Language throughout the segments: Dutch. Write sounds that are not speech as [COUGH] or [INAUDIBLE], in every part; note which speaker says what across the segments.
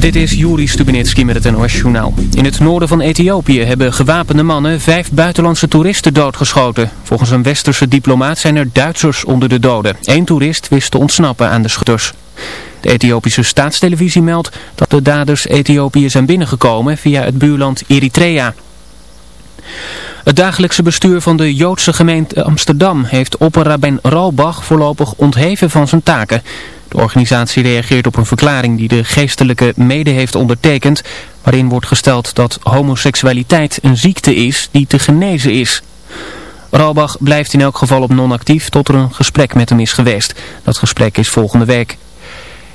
Speaker 1: Dit is Juri Stubenitski met het NOS-journaal. In het noorden van Ethiopië hebben gewapende mannen vijf buitenlandse toeristen doodgeschoten. Volgens een westerse diplomaat zijn er Duitsers onder de doden. Eén toerist wist te ontsnappen aan de schutters. De Ethiopische staatstelevisie meldt dat de daders Ethiopië zijn binnengekomen via het buurland Eritrea. Het dagelijkse bestuur van de Joodse gemeente Amsterdam heeft opperrabijn Ralbach voorlopig ontheven van zijn taken... De organisatie reageert op een verklaring die de geestelijke mede heeft ondertekend, waarin wordt gesteld dat homoseksualiteit een ziekte is die te genezen is. Ralbach blijft in elk geval op non-actief tot er een gesprek met hem is geweest. Dat gesprek is volgende week.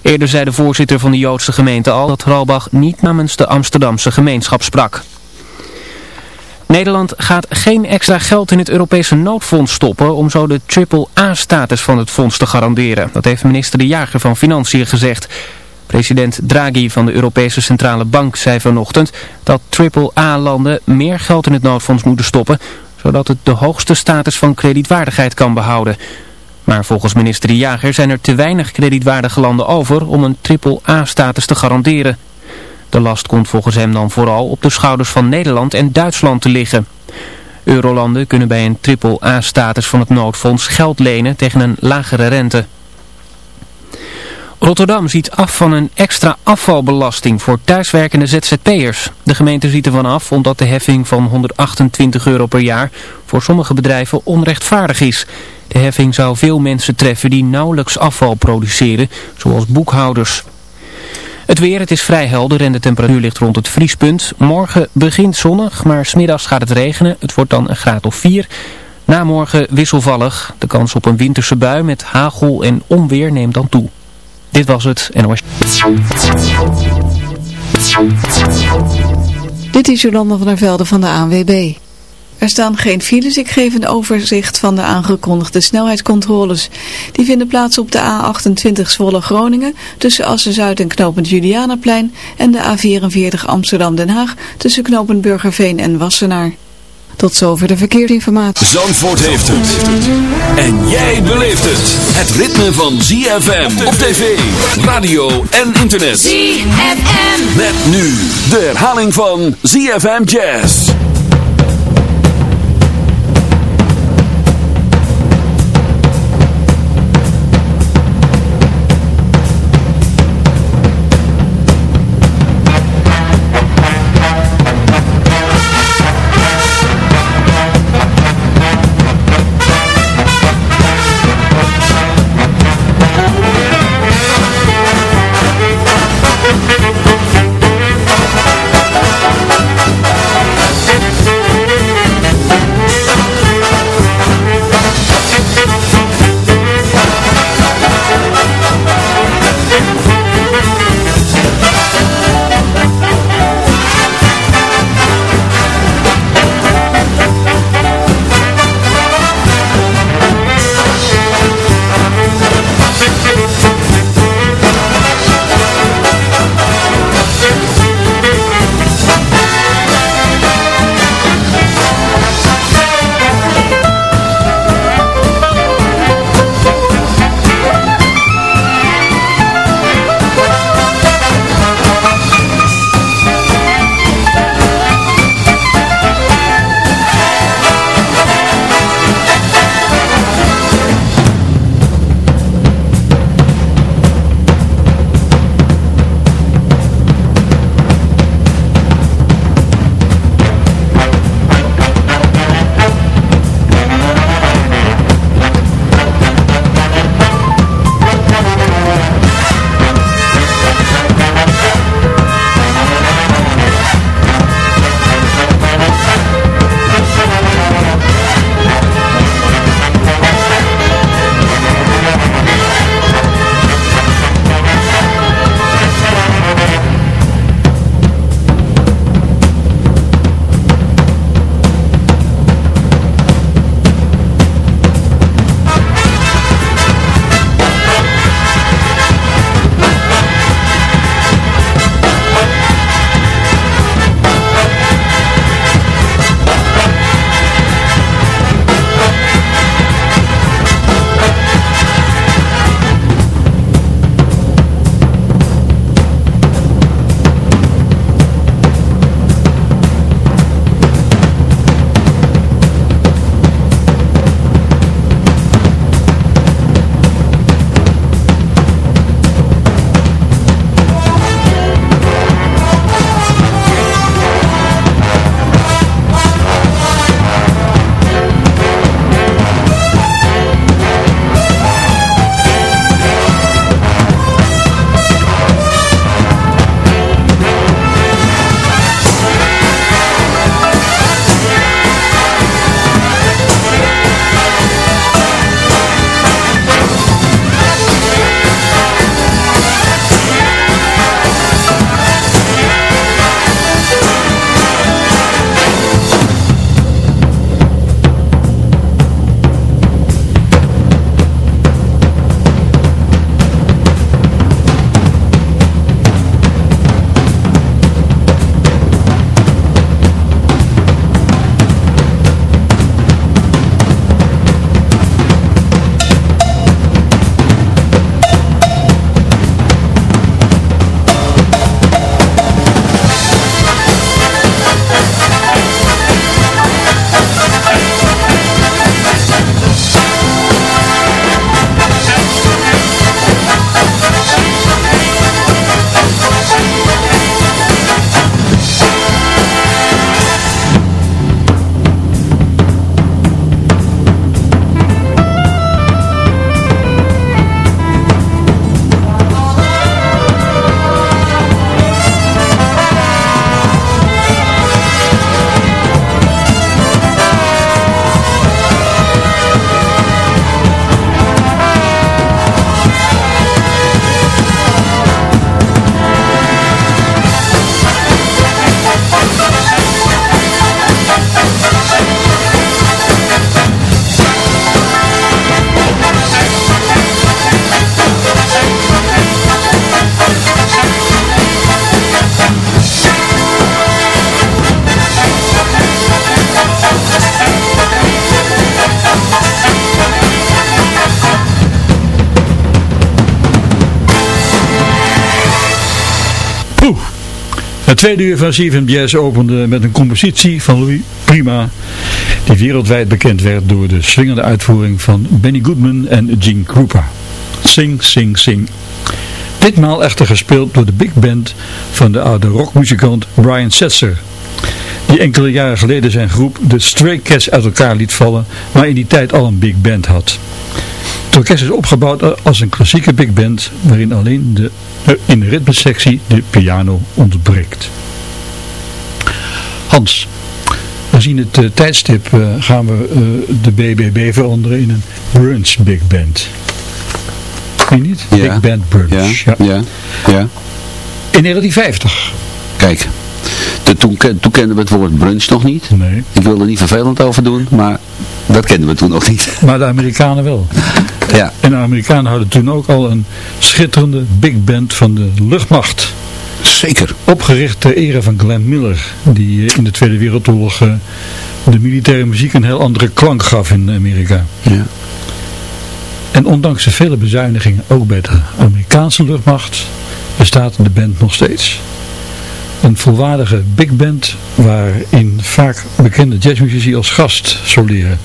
Speaker 1: Eerder zei de voorzitter van de Joodse gemeente al dat Ralbach niet namens de Amsterdamse gemeenschap sprak. Nederland gaat geen extra geld in het Europese noodfonds stoppen om zo de triple-A-status van het fonds te garanderen. Dat heeft minister De Jager van Financiën gezegd. President Draghi van de Europese Centrale Bank zei vanochtend dat triple-A-landen meer geld in het noodfonds moeten stoppen, zodat het de hoogste status van kredietwaardigheid kan behouden. Maar volgens minister De Jager zijn er te weinig kredietwaardige landen over om een triple-A-status te garanderen. De last komt volgens hem dan vooral op de schouders van Nederland en Duitsland te liggen. Eurolanden kunnen bij een triple-A-status van het noodfonds geld lenen tegen een lagere rente. Rotterdam ziet af van een extra afvalbelasting voor thuiswerkende ZZP'ers. De gemeente ziet ervan af omdat de heffing van 128 euro per jaar voor sommige bedrijven onrechtvaardig is. De heffing zou veel mensen treffen die nauwelijks afval produceren, zoals boekhouders. Het weer, het is vrij helder en de temperatuur ligt rond het vriespunt. Morgen begint zonnig, maar smiddags gaat het regenen. Het wordt dan een graad of 4. Na morgen wisselvallig. De kans op een winterse bui met hagel en onweer neemt dan toe. Dit was het NOS.
Speaker 2: Dit is Jolanda van der Velde van de ANWB. Er staan geen files. Ik geef een overzicht van de aangekondigde snelheidscontroles. Die vinden plaats op de A28 Zwolle-Groningen tussen Assen-Zuid en knooppunt Julianaplein en de A44 Amsterdam-Den Haag tussen knooppunt Burgerveen en Wassenaar. Tot zover de verkeersinformatie.
Speaker 3: Zandvoort heeft het. En jij beleeft het. Het ritme van ZFM op tv, radio en internet.
Speaker 4: ZFM.
Speaker 3: Met nu de herhaling van ZFM Jazz.
Speaker 4: Het tweede uur van CFM Jazz opende met een compositie van Louis Prima, die wereldwijd bekend werd door de swingende uitvoering van Benny Goodman en Gene Krupa. Sing, sing, sing. Ditmaal echter gespeeld door de big band van de oude rockmuzikant Brian Setzer, die enkele jaren geleden zijn groep de Stray Cats uit elkaar liet vallen, maar in die tijd al een big band had. Het orkest is opgebouwd als een klassieke big band, waarin alleen de, in de ritmesectie de piano ontbreekt. Hans, gezien het uh, tijdstip uh, gaan we uh, de BBB veranderen in een brunch big band. Zie je niet?
Speaker 5: Ja.
Speaker 4: Big band brunch.
Speaker 5: Ja, ja, ja.
Speaker 4: In 1950.
Speaker 5: Kijk, toen, toen kenden we het woord brunch nog niet.
Speaker 4: Nee.
Speaker 5: Ik wil er niet vervelend over doen, maar dat kenden we toen nog niet. [LAUGHS]
Speaker 4: Maar de Amerikanen wel.
Speaker 5: Ja,
Speaker 4: En de Amerikanen hadden toen ook al een schitterende big band van de luchtmacht.
Speaker 5: zeker.
Speaker 4: Opgericht ter ere van Glenn Miller, die eh, in de Tweede Wereldoorlog eh, de militaire muziek een heel andere klank gaf in Amerika.
Speaker 5: Ja.
Speaker 4: En ondanks de vele bezuinigingen, ook bij de Amerikaanse luchtmacht, bestaat de band nog steeds. Een volwaardige big band waarin vaak bekende jazzmuzici als gast soleren.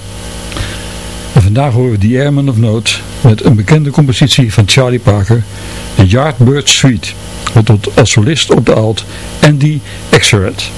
Speaker 4: En vandaag horen we The Airman of Note met een bekende compositie van Charlie Parker, The Yardbird Suite, met tot als solist op de alt Andy Exeret.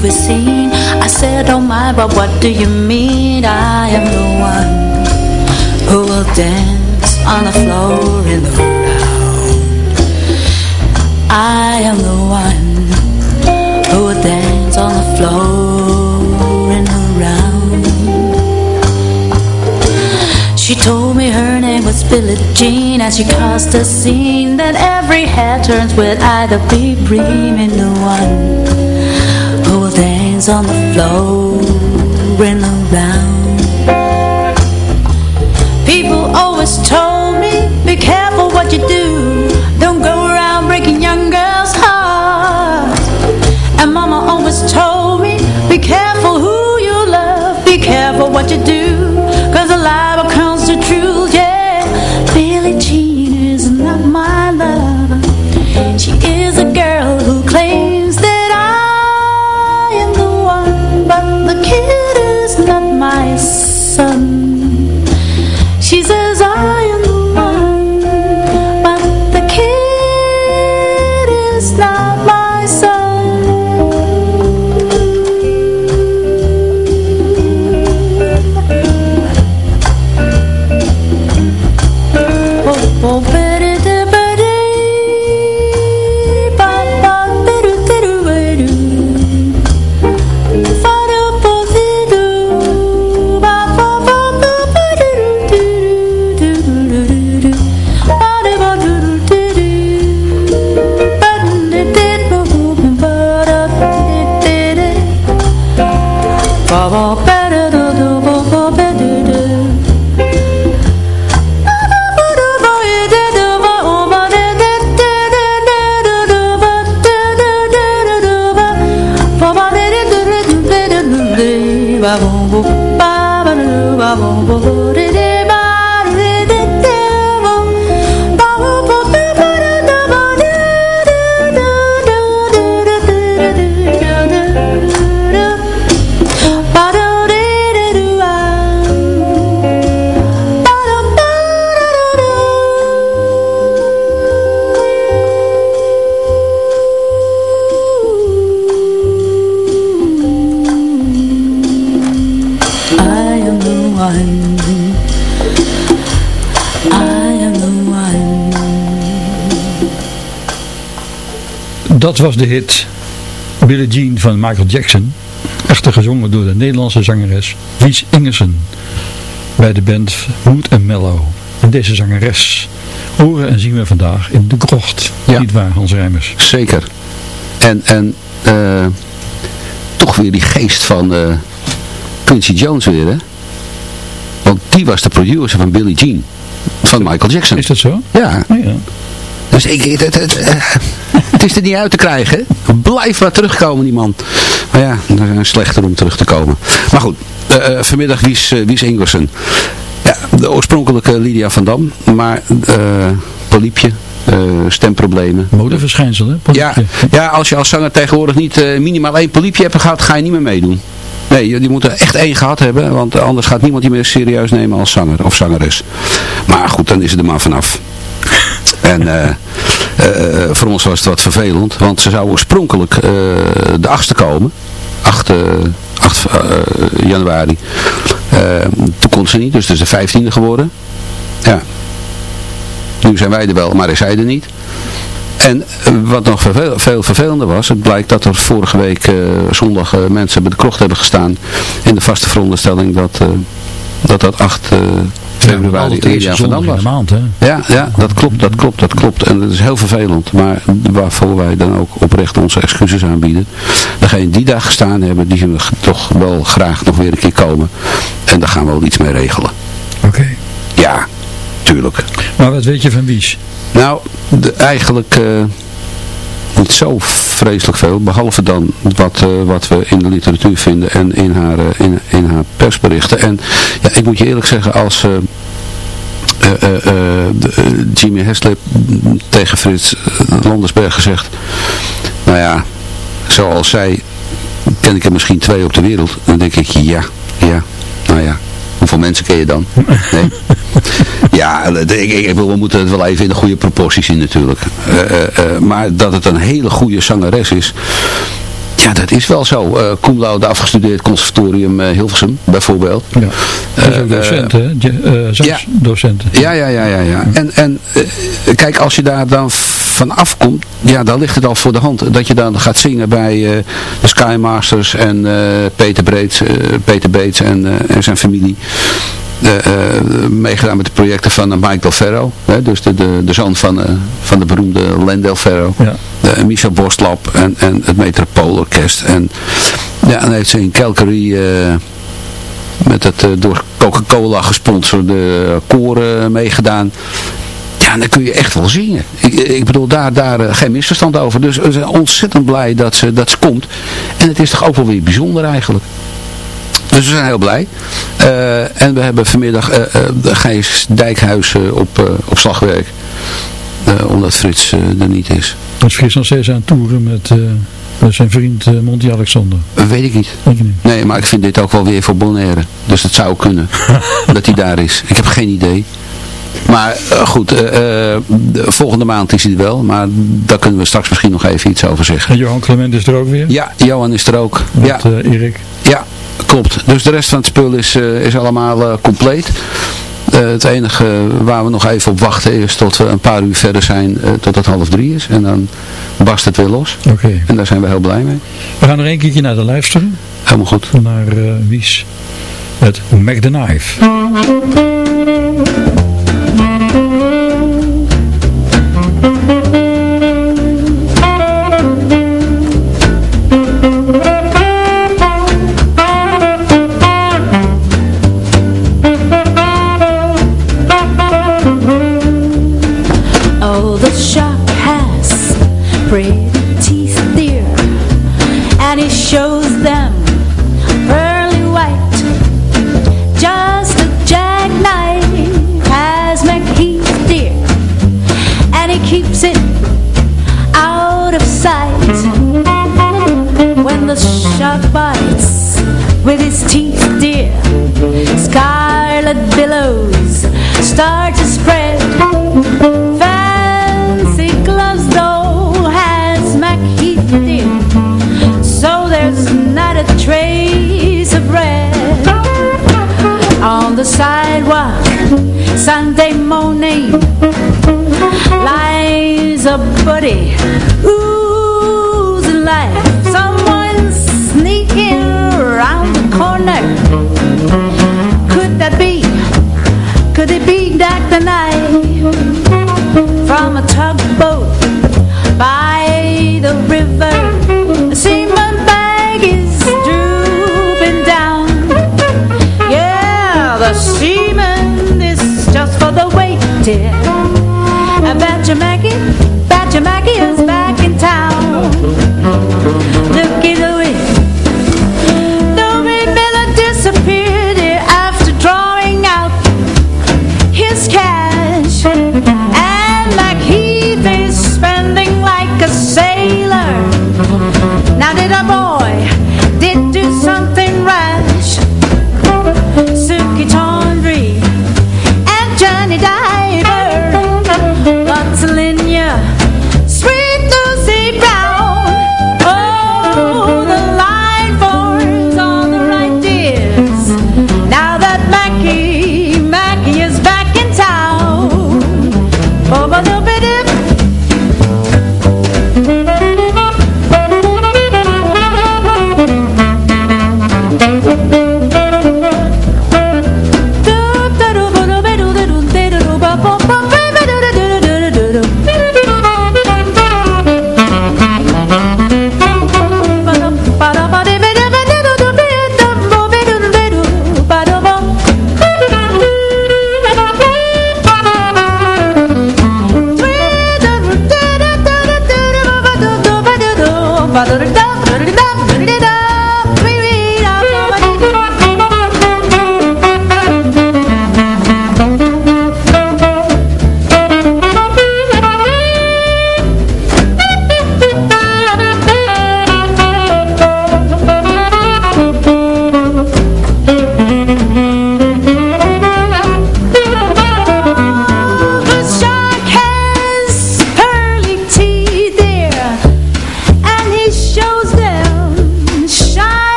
Speaker 6: Movie scene I said, oh my, but what do you mean? I am the one who will dance on the floor in the round I am the one who will dance on the floor in the round. She told me her name was Billie Jean As she caused a scene Then every head turns with either be dreaming the one dance on the floor and around. People always told me Be careful what you do kid is
Speaker 4: de hit Billie Jean van Michael Jackson. Echter gezongen door de Nederlandse zangeres Wies Ingersen. Bij de band and Mellow. En deze zangeres horen en zien we vandaag in de krocht.
Speaker 5: Ja.
Speaker 4: Niet waar, Hans Rijmers?
Speaker 5: Zeker. En, en eh, toch weer die geest van eh, Quincy Jones weer, hè? Want die was de producer van Billie Jean. Van Michael Jackson.
Speaker 4: Is dat zo?
Speaker 5: Ja.
Speaker 4: Oh, ja.
Speaker 5: Dus ik, het, het, het, eh, het is er niet uit te krijgen. Blijf maar terugkomen, die man. Maar ja, er zijn slechter om terug te komen. Maar goed, eh, eh, vanmiddag Wies, uh, Wies Ingersen. Ja, de oorspronkelijke Lydia van Dam. Maar uh, poliepje, uh, stemproblemen.
Speaker 4: Modeverschijnsel, hè?
Speaker 5: Ja,
Speaker 4: Poliepje.
Speaker 5: ja, als je als zanger tegenwoordig niet uh, minimaal één poliepje hebt gehad, ga je niet meer meedoen. Nee, je, je moet er echt één gehad hebben, want anders gaat niemand je meer serieus nemen als zanger of zangeres. Maar goed, dan is het er maar vanaf. En uh, voor ons was het wat vervelend, want ze zou oorspronkelijk uh, de achtste komen. 8, 8 januari. toen kon ze niet, dus het is de 15e geworden. Ja. Nu zijn wij er wel, maar is zij er niet. En wat nog veel vervelender was, het blijkt dat er vorige week zondag mensen bij de krocht hebben gestaan in de vaste veronderstelling dat dat, dat 8 februari
Speaker 4: ja,
Speaker 5: Dam was.
Speaker 4: Maand, hè?
Speaker 5: Ja, ja, dat klopt, dat klopt, dat klopt. En dat is heel vervelend, maar waarvoor wij dan ook oprecht onze excuses aanbieden. Degene die daar gestaan hebben, die zullen toch wel graag nog weer een keer komen. En daar gaan we wel iets mee regelen.
Speaker 4: Oké. Okay.
Speaker 5: Ja, tuurlijk.
Speaker 4: Maar wat weet je van Wies?
Speaker 5: Nou, de, eigenlijk uh, niet zo vreselijk veel. Behalve dan wat, uh, wat we in de literatuur vinden en in haar, uh, in, in haar persberichten. En ja, ik moet je eerlijk zeggen, als Jimmy Heslip tegen Frits Landersberg gezegd, nou ja, zoals zij, ken ik er misschien twee op de wereld. Dan denk ik, ja, ja, nou ja. Hoeveel mensen ken je dan? Nee. [LAUGHS] [LAUGHS] Ja, ik, ik, ik, we moeten het wel even in de goede proporties zien natuurlijk. maar dat het een hele goede zangeres is, ja, dat is wel zo. Uh, cum laude afgestudeerd conservatorium uh, Hilversum, bijvoorbeeld.
Speaker 6: Ja. Dat is ook docent, hè? Ja. docenten.
Speaker 5: Ja, ja, ja, ja. ja. En, en kijk, als je daar dan van afkomt, ja, dan ligt het al voor de hand. Dat je dan gaat zingen bij de Skymasters en Peter, Breeds, Peter Beets en, en zijn familie. Uh, meegedaan met de projecten van Mike Del Ferro. Hè, dus de, de, de zoon van, van de beroemde Len Del Ferro. Ja. Michel Bostlap en, en het Metropoolorkest. En ja, dan heeft ze in Calgary met het door Coca-Cola gesponsorde koren meegedaan. Ja, dan kun je echt wel zingen. Ik, ik bedoel, daar, daar geen misverstand over. Dus we zijn ontzettend blij dat ze, dat ze komt. En het is toch ook wel weer bijzonder eigenlijk. Dus we zijn heel blij. Uh, en we hebben vanmiddag uh, uh, Gijs Dijkhuis op, op slagwerk. omdat Frits er niet is.
Speaker 6: Is Frits nog steeds aan toeren met, zijn vriend Monty Alexander?
Speaker 5: weet ik niet. niet. Nee, maar ik vind dit ook wel weer voor Bonaire. Dus het zou kunnen [LAUGHS] dat hij daar is. Ik heb geen idee. Maar goed, uh, volgende maand is hij er wel. Maar daar kunnen we straks misschien nog even iets over zeggen.
Speaker 6: En Johan Clement is er ook weer?
Speaker 5: Ja, Johan is er ook.
Speaker 6: Met
Speaker 5: ja.
Speaker 6: Erik?
Speaker 5: Ja, klopt. Dus de rest van het spul is, uh, is allemaal uh, compleet. Uh, het enige waar we nog even op wachten is tot we een paar uur verder zijn, tot het half drie is. En dan barst het weer los.
Speaker 6: Oké. Okay.
Speaker 5: En daar zijn we heel blij mee.
Speaker 6: We gaan nog een keertje naar de luisteren.
Speaker 5: Helemaal goed.
Speaker 6: Naar Wies met Mac the Knife.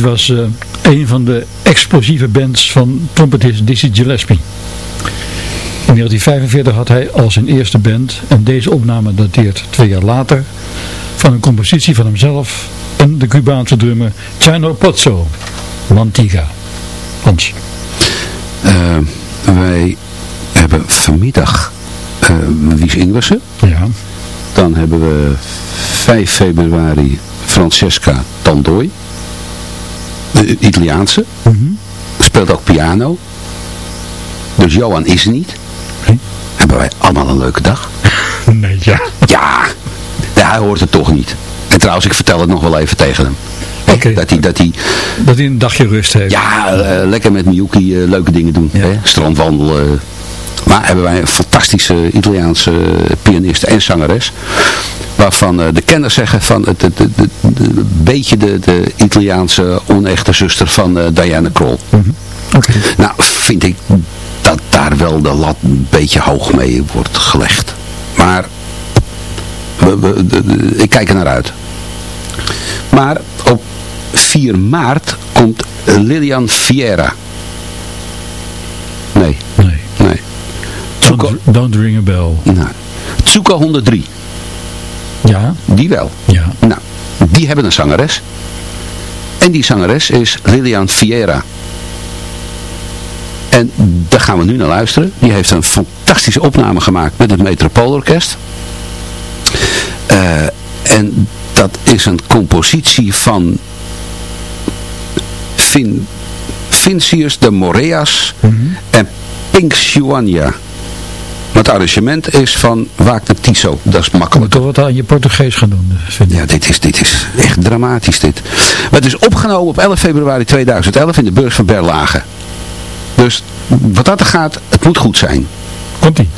Speaker 4: Dit was uh, een van de explosieve bands van trompetist Dizzy Gillespie. In 1945 had hij al zijn eerste band en deze opname dateert twee jaar later van een compositie van hemzelf en de Cubaanse drummer Chino Pozzo, Mantiga. Hans.
Speaker 5: Uh, wij hebben vanmiddag uh, Wies Ingwersen.
Speaker 4: Ja.
Speaker 5: Dan hebben we 5 februari Francesca Tandooi de Italiaanse.
Speaker 4: Mm
Speaker 5: Speelt ook piano. Dus Johan is er niet.
Speaker 4: Nee.
Speaker 5: Hebben wij allemaal een leuke dag? [LAUGHS]
Speaker 4: Nee, ja.
Speaker 5: Ja, hij hoort het toch niet. En trouwens, ik vertel het nog wel even tegen hem.
Speaker 4: Okay.
Speaker 5: Dat, hij, dat, hij,
Speaker 4: dat hij een dagje rust heeft.
Speaker 5: Ja, uh, lekker met Miyuki uh, leuke dingen doen.
Speaker 4: Ja.
Speaker 5: Hè? Strandwandelen. Maar hebben wij een fantastische Italiaanse pianist en zangeres waarvan uh, de kenners zeggen van het, het, het, een beetje de, de Italiaanse onechte zuster van uh, Diana Kroll.
Speaker 4: Mm -hmm. okay.
Speaker 5: Nou, vind ik dat daar wel de lat een beetje hoog mee wordt gelegd. Maar we, we, de, ik kijk er naar uit. Maar op 4 maart komt Lilian Fiera. Nee.
Speaker 4: Nee.
Speaker 5: Nee.
Speaker 4: Don't, don't ring a bell.
Speaker 5: Nou, Tsuka 103.
Speaker 4: Ja.
Speaker 5: Die wel.
Speaker 4: Ja.
Speaker 5: Nou, die hebben een zangeres. En die zangeres is Lilian Fiera. En daar gaan we nu naar luisteren. Die heeft een fantastische opname gemaakt met het Metropoolorkest. Uh, en dat is een compositie van Vin, Vincius de Moreas
Speaker 4: mm -hmm.
Speaker 5: en Pink Xuania. Het arrangement is van Wagner Tiso. Dat is
Speaker 7: moet
Speaker 5: makkelijk.
Speaker 7: toch wat aan je Portugees gaan doen, vind ik.
Speaker 5: Ja, dit is, dit is echt dramatisch dit. Maar het is opgenomen op 11 februari 2011 in de beurs van Berlage. Dus wat dat er gaat, het moet goed zijn.
Speaker 7: Komt-ie.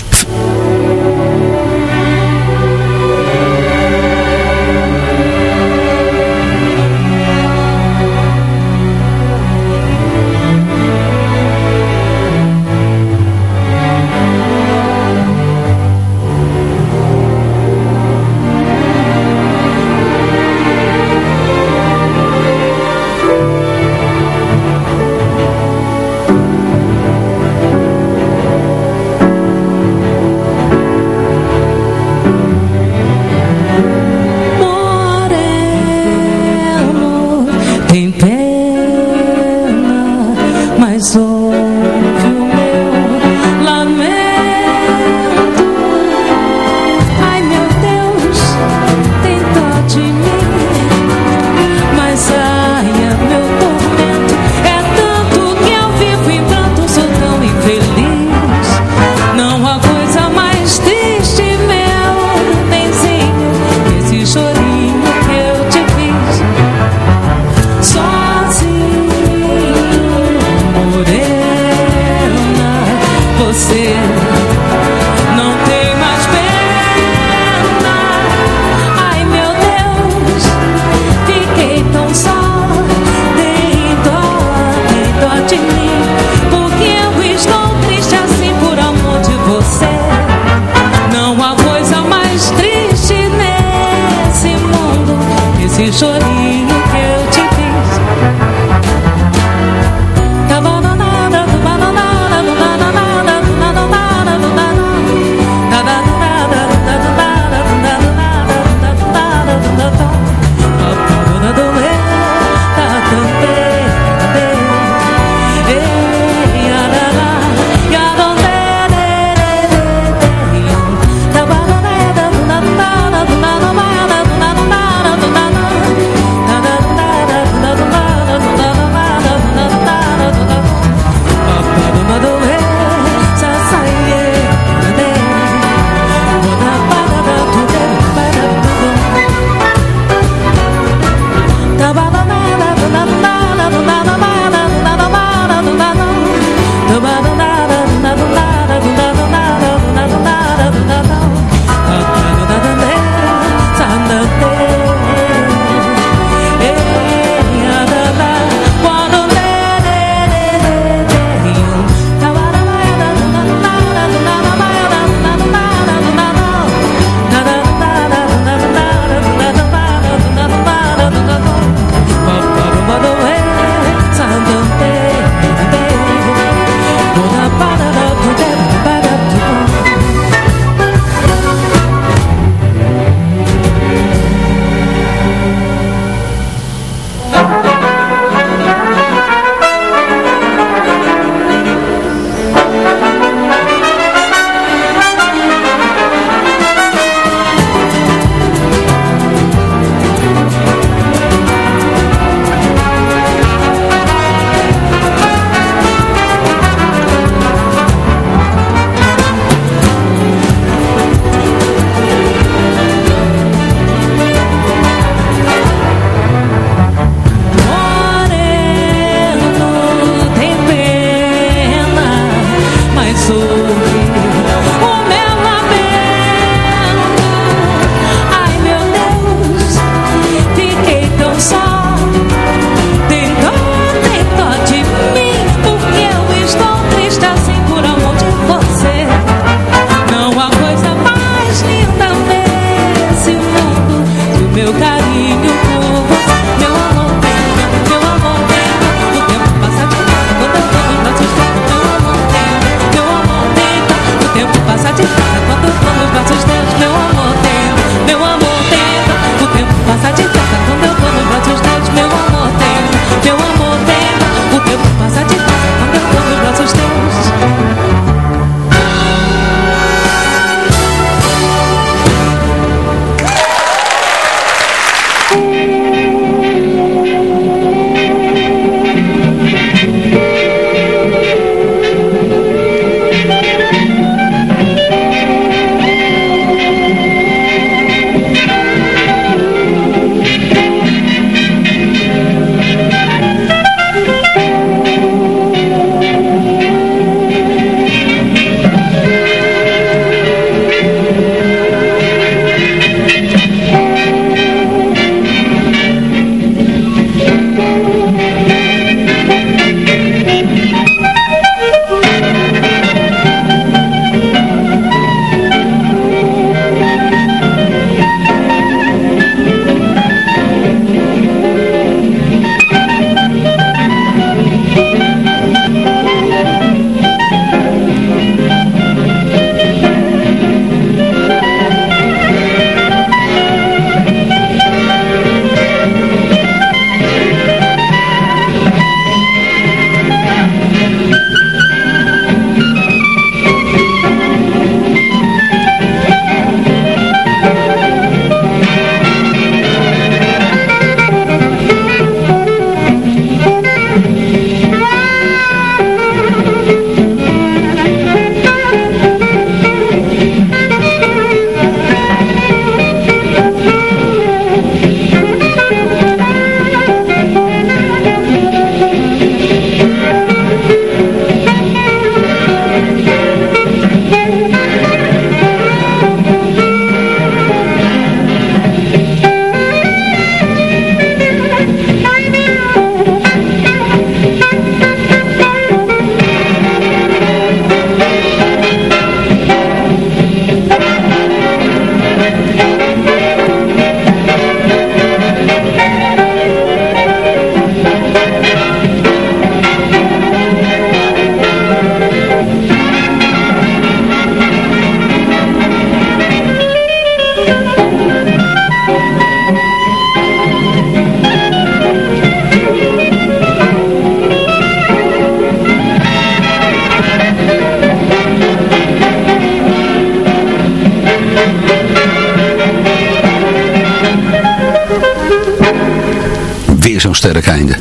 Speaker 5: Sterk einde.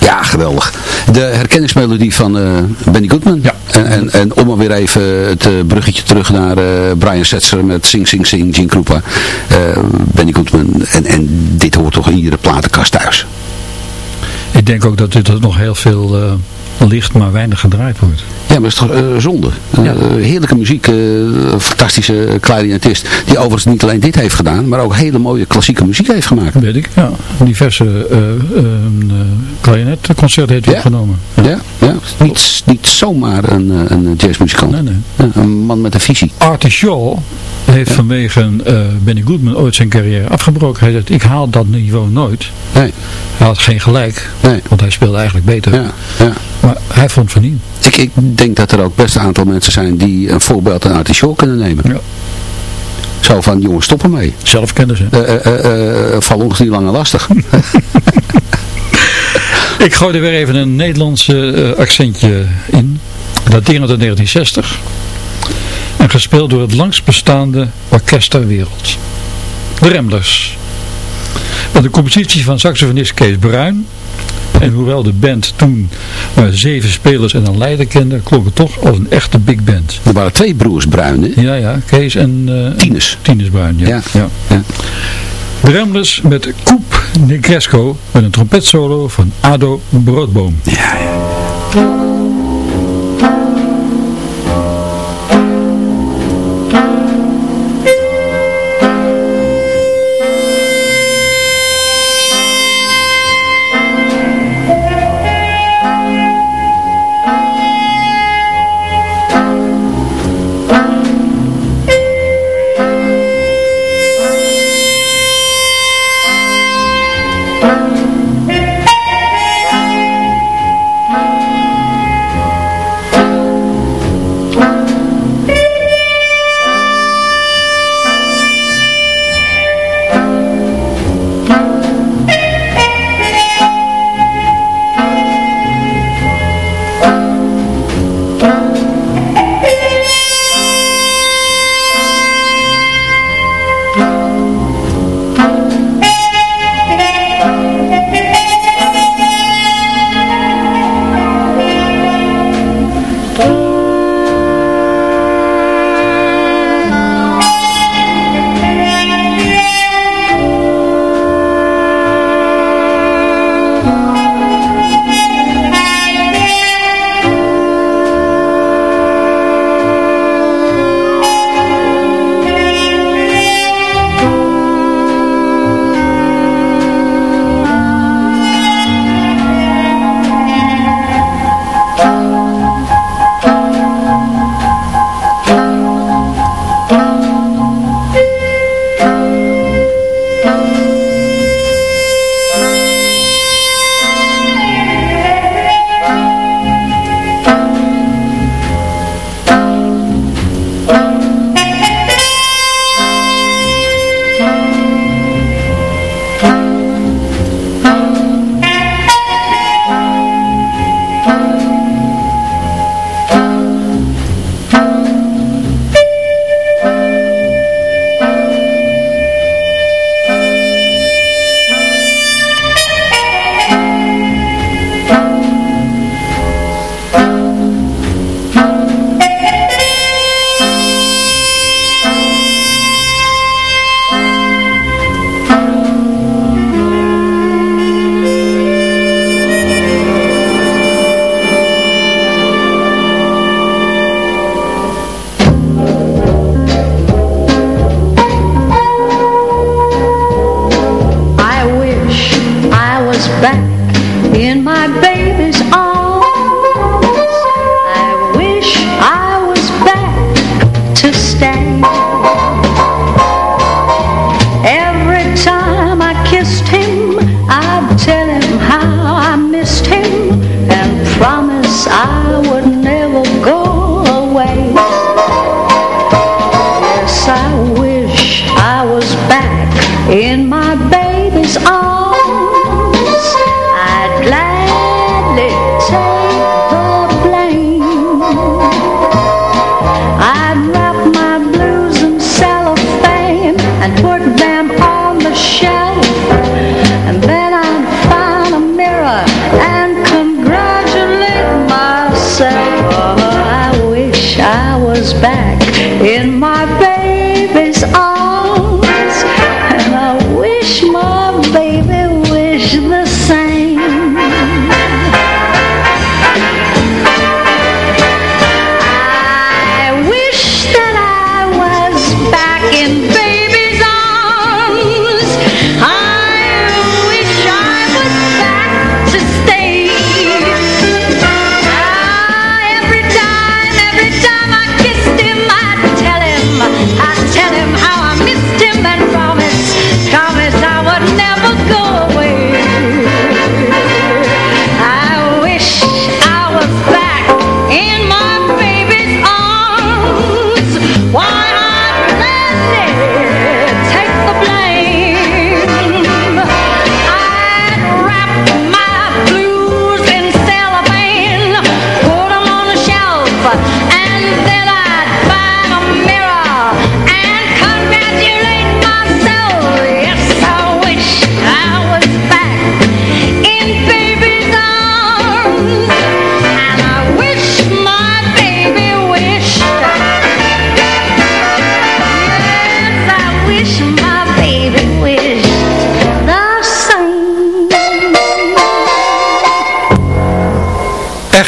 Speaker 5: Ja, geweldig. De herkenningsmelodie van eh, Benny Goodman.
Speaker 4: Ja.
Speaker 5: En, en, en om maar weer even het eh, bruggetje terug naar eh, Brian Setzer met Sing Sing Sing, Gene Krupa. Eh, Benny Goodman. En, en dit hoort toch in iedere platenkast thuis.
Speaker 4: Ik denk ook dat dit nog heel veel licht, maar weinig gedraaid wordt.
Speaker 5: Ja, maar dat is toch eh, zonde. Eh, heerlijke muziek, eh, klarinetist clarinetist. Die overigens niet alleen dit heeft gedaan, maar ook hele mooie klassieke muziek heeft gemaakt.
Speaker 4: Weet ik, ja. Diverse uh, klarinetconcerten heeft hij
Speaker 5: Ja.
Speaker 4: opgenomen.
Speaker 5: Ja, ja. Niet, niet zomaar een, een jazzmuzikant.
Speaker 4: Nee, nee.
Speaker 5: Ja, een man met een visie.
Speaker 4: Artie Shaw heeft vanwege eh, Benny Goodman ooit zijn carrière afgebroken. Hij zegt, ik haal dat niveau nooit.
Speaker 5: Nee,
Speaker 4: Hij had geen gelijk,
Speaker 5: nee.
Speaker 4: want hij speelde eigenlijk beter.
Speaker 5: Ja, ja.
Speaker 4: Maar hij vond van niet.
Speaker 5: Ik, ik denk dat er ook best een aantal mensen zijn die een voorbeeld aan Artie Shaw kunnen nemen.
Speaker 4: Ja.
Speaker 5: Zo van, jongens, stop ermee.
Speaker 4: Zelf kennen ze.
Speaker 5: Eh eh eh val ons niet langer lastig. [LAUGHS]
Speaker 4: Ik gooi er weer even een Nederlands eh, accentje in. Daterend uit 1960. En gespeeld door het langst bestaande orkest ter wereld. De Ramblers. Met een compositie van saxofonist Kees Bruin. En hoewel de band toen maar zeven spelers en een leider kende, klonk het toch als een echte big band.
Speaker 5: er waren twee broers Bruin, hè?
Speaker 4: Ja, ja, Kees en... eh,
Speaker 5: Tinus.
Speaker 4: Tinus Bruin, ja.
Speaker 5: Ja.
Speaker 4: ja.
Speaker 5: Ja.
Speaker 4: De Ramblers met Coop Negresco met een trompetsolo van Ado Broodboom.
Speaker 5: Ja, ja.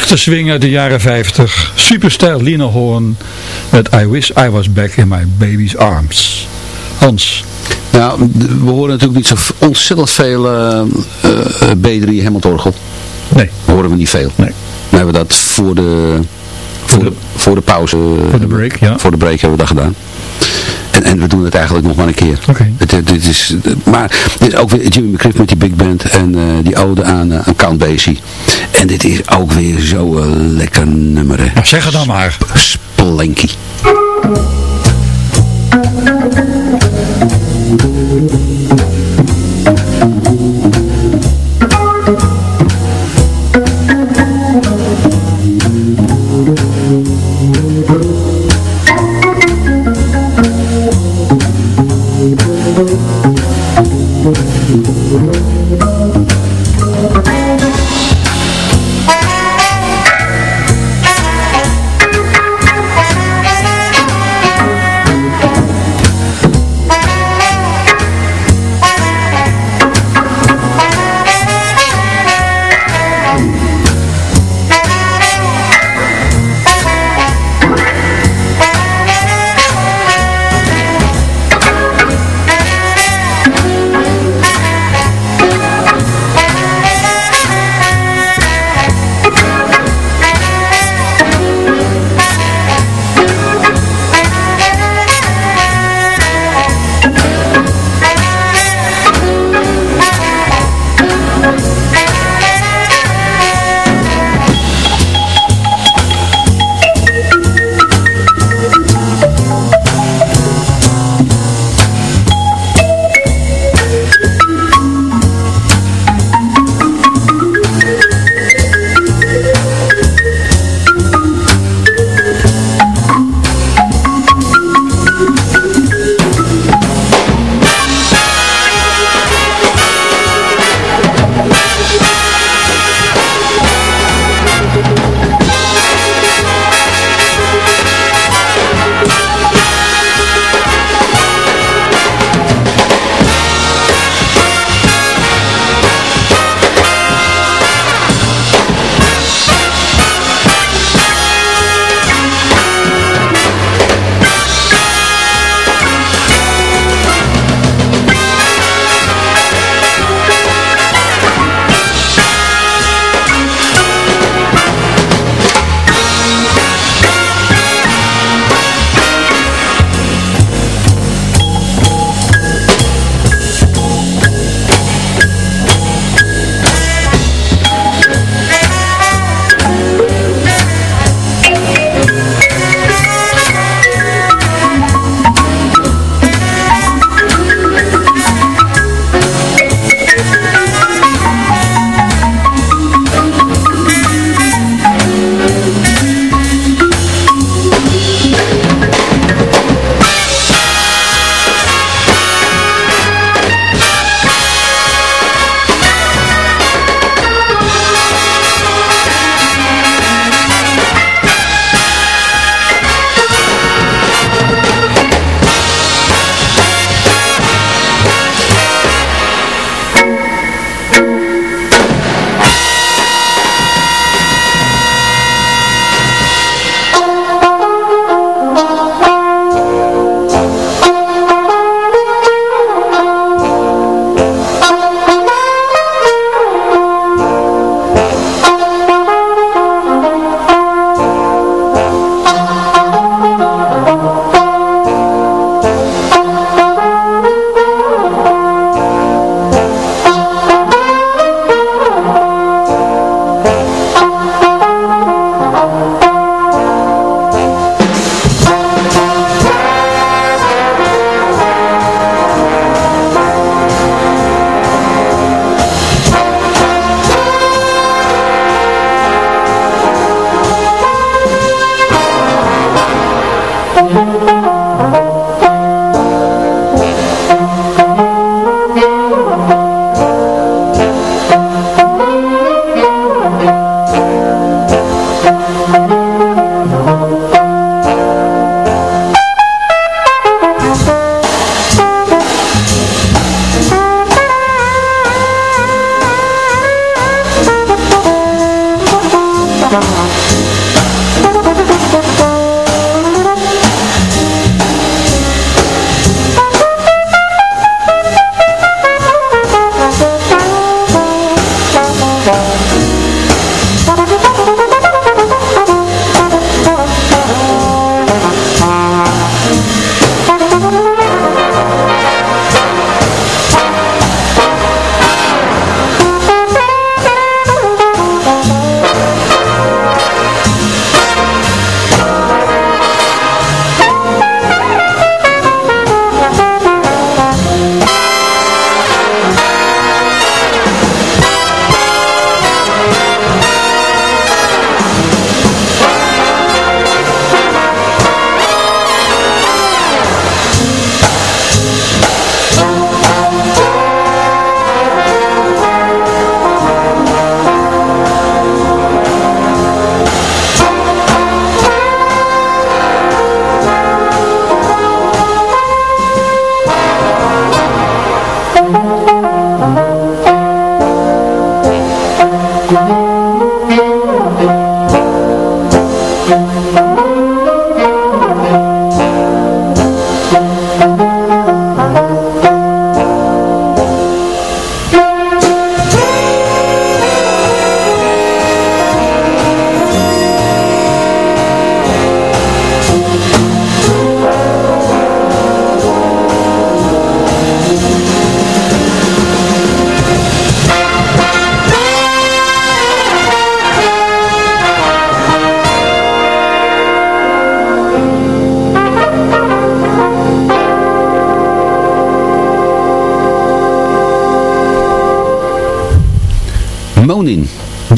Speaker 4: Echte swing uit de jaren 50. Superster Lina Horn met I Wish I Was Back in My Baby's Arms. Hans.
Speaker 5: Nou, we horen natuurlijk niet zo ontzettend veel eh, eh, B3 Hammond-orgel.
Speaker 4: Nee.
Speaker 5: Horen we niet veel.
Speaker 4: Nee.
Speaker 5: We hebben dat voor de, voor de, voor de pauze.
Speaker 4: Voor de break, ja.
Speaker 5: Voor de break hebben we dat gedaan. En, we doen het eigenlijk nog maar een keer.
Speaker 4: Oké.
Speaker 5: Het, het- dit is, maar dit is ook weer Jimmy McGriff met die big band en eh, die ode aan, eh, aan Count Basie. En dit is ook weer zo'n lekker nummer. hè.
Speaker 4: Nou, zeg het dan maar.
Speaker 5: Splanky.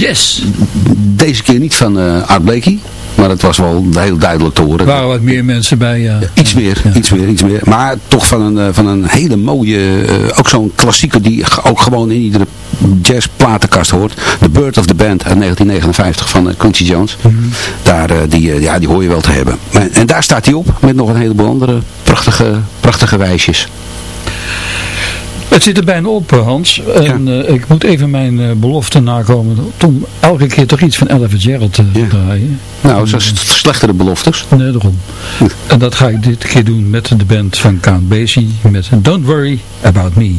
Speaker 4: Yes!
Speaker 5: Deze keer niet van eh Art Blakey, maar het was wel heel duidelijk te horen.
Speaker 4: Er waren wat meer mensen bij, ja.
Speaker 5: Iets meer, iets meer, iets meer. Maar toch van een, eh, van een hele mooie, eh, ook zo'n klassieker die ook gewoon in iedere jazzplatenkast hoort. The Bird of the Band uit 1959 van Quincy Jones. Daar, eh, die, ja, die hoor je wel te hebben. Maar- En daar staat hij op met nog een heleboel andere prachtige, prachtige wijsjes.
Speaker 4: Het zit er bijna op, eh, Hans. En eh, ik moet even mijn eh, belofte nakomen om elke keer toch iets van Ella Fitzgerald te
Speaker 5: Ja.
Speaker 4: draaien.
Speaker 5: Nou, zo slechtere beloftes.
Speaker 4: Nee, daarom. En dat ga ik dit keer doen met de band van Count Basie met Don't Worry About Me.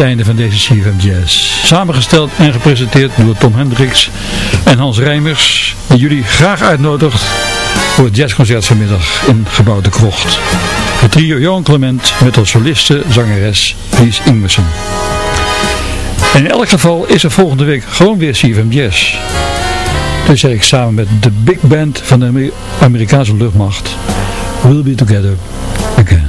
Speaker 4: Einde van deze CFM Jazz. Samengesteld en gepresenteerd door Tom Hendricks en Hans Rijmers. Die jullie graag uitnodigt voor het jazzconcert vanmiddag in Gebouw de Krocht. Het trio Johan Clement met als soliste zangeres Lies Ingwersen. En in elk geval is er volgende week gewoon weer CFM Jazz. Dus ik samen met de big band van de Amer- Amerikaanse luchtmacht. We'll be together again.